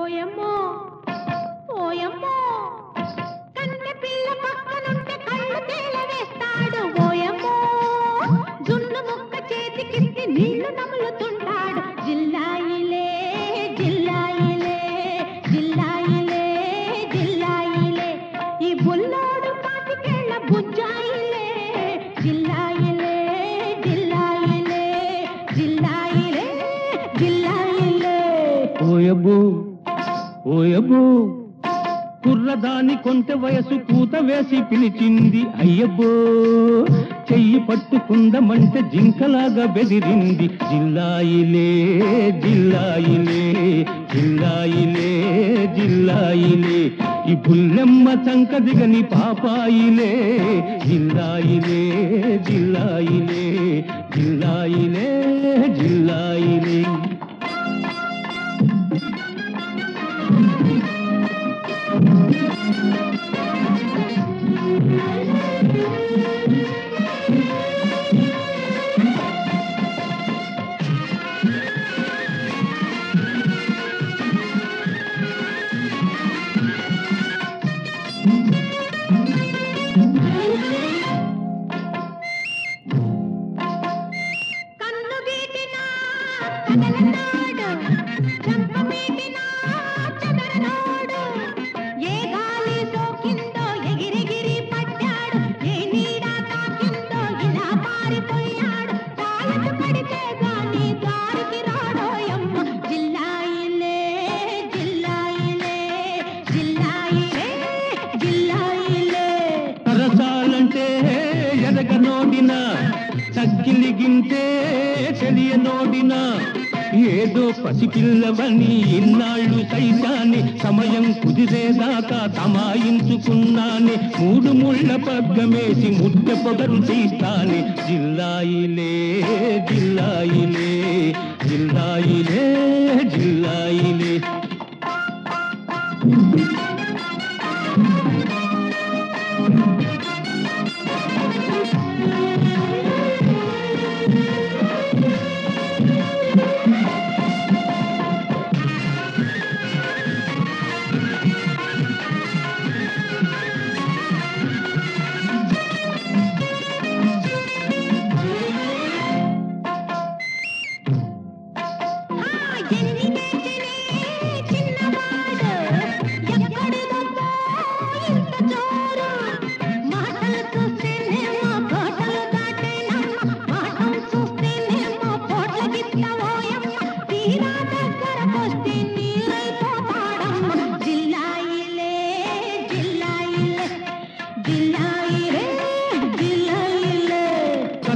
ఓయమ్మో ఓయమ్మో. కన్నె పిల్ల పక్కనుంటే కళ్ళు తేలవేస్తాడు ఓయమ్మో. జున్ను ముక్క చేతికిస్తే నీళ్ళు నములుతుంటాడు. జిల్లాయిలే జిల్లాయిలే జిల్లాయిలే జిల్లాయిలే. ఈ బుల్లోడు పాతికేళ్ళ బుజ్జాయిలే. జిల్లాయిలే జిల్లాయిలే జిల్లాయిలే జిల్లాయిలే. ఓయబ్బో ఓయబ్బో కుర్రదాని కొంత వయసు కూత వేసి పిలిచింది అయ్యబ్బో. చెయ్యి పట్టుకుందమంటే జింకలాగా బెదిరింది జిల్లాయిలే జిల్లాయిలే జిల్లాయిలే జిల్లాయిలే ఈ బుల్లెమ్మ చంక దిగని పాపాయిలే జిల్లాయిలే జిల్లాయిలే జిల్లాయిలే జిల్లాయిలే. కన్ను గీటినా కదలనాడు చెంప మీటినా చక్కిలిగింటే తెలియనోడిన ఏదో పసిపిల్లవని ఇన్నాళ్ళు సైతాన్ని సమయం కుదిరేదాకా తమాయించుకున్నానే. మూడు ముళ్ళ పగ్గమేసి ముద్ద పొగరు తీస్తాని. జిల్లాయిలే జిల్లాయిలే జిల్లాయిలే జిల్లాయిలే.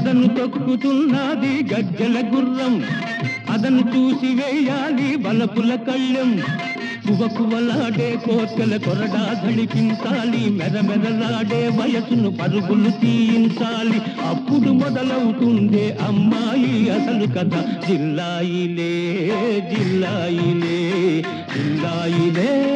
అదను తొక్కుతున్నది గజ్జల గుర్రం. అదను చూసి వేయాలి బలపుల కళ్ళెం. కువకువలాడే కోర్కెల కొరడా ధడిపించాలి మెరమెరలాడే వయసును పరుగులు తీయించాలి. అప్పుడు మొదలవుతుందే అమ్మాయి అసలు కథ. జిల్లాయిలే జిల్లాయిలే జిల్లాయిలే.